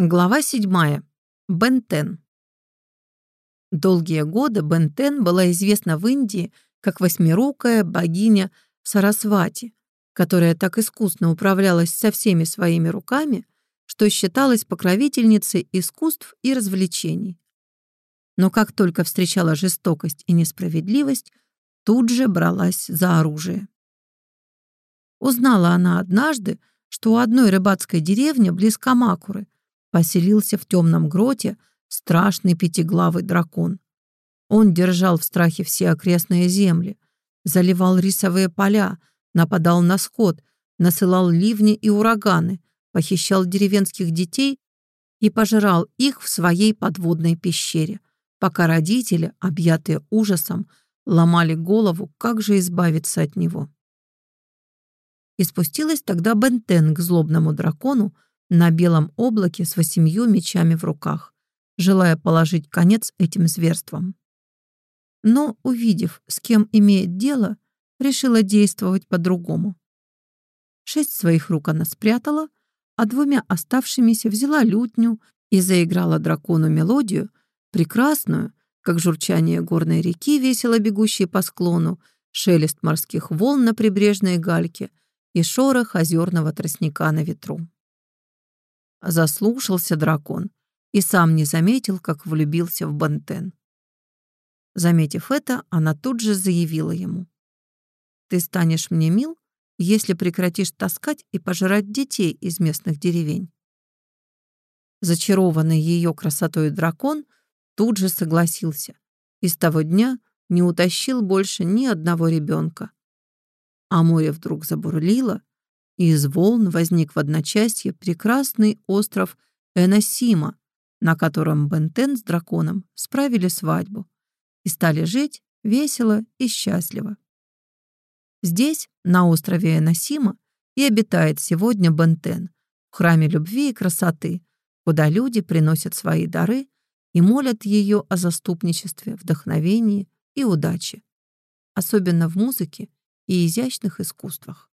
Глава 7. Бентен. Долгие годы Бентен была известна в Индии как восьмирукая богиня Сарасвати, которая так искусно управлялась со всеми своими руками, что считалась покровительницей искусств и развлечений. Но как только встречала жестокость и несправедливость, тут же бралась за оружие. Узнала она однажды, что у одной рыбацкой деревни близ Камакуры – поселился в темном гроте страшный пятиглавый дракон. Он держал в страхе все окрестные земли, заливал рисовые поля, нападал на скот, насылал ливни и ураганы, похищал деревенских детей и пожирал их в своей подводной пещере, пока родители, объятые ужасом, ломали голову, как же избавиться от него. И спустилась тогда Бентен к злобному дракону, на белом облаке с восемью мечами в руках, желая положить конец этим зверствам. Но, увидев, с кем имеет дело, решила действовать по-другому. Шесть своих рук она спрятала, а двумя оставшимися взяла лютню и заиграла дракону мелодию, прекрасную, как журчание горной реки, весело бегущей по склону, шелест морских волн на прибрежной гальке и шорох озерного тростника на ветру. Заслушался дракон и сам не заметил, как влюбился в Бантен. Заметив это, она тут же заявила ему. «Ты станешь мне мил, если прекратишь таскать и пожирать детей из местных деревень». Зачарованный ее красотой дракон тут же согласился и с того дня не утащил больше ни одного ребенка. А море вдруг забурлило, и из волн возник в одночасье прекрасный остров Эносима, на котором Бентен с драконом справили свадьбу и стали жить весело и счастливо. Здесь, на острове Эносима, и обитает сегодня Бентен, в храме любви и красоты, куда люди приносят свои дары и молят ее о заступничестве, вдохновении и удаче, особенно в музыке и изящных искусствах.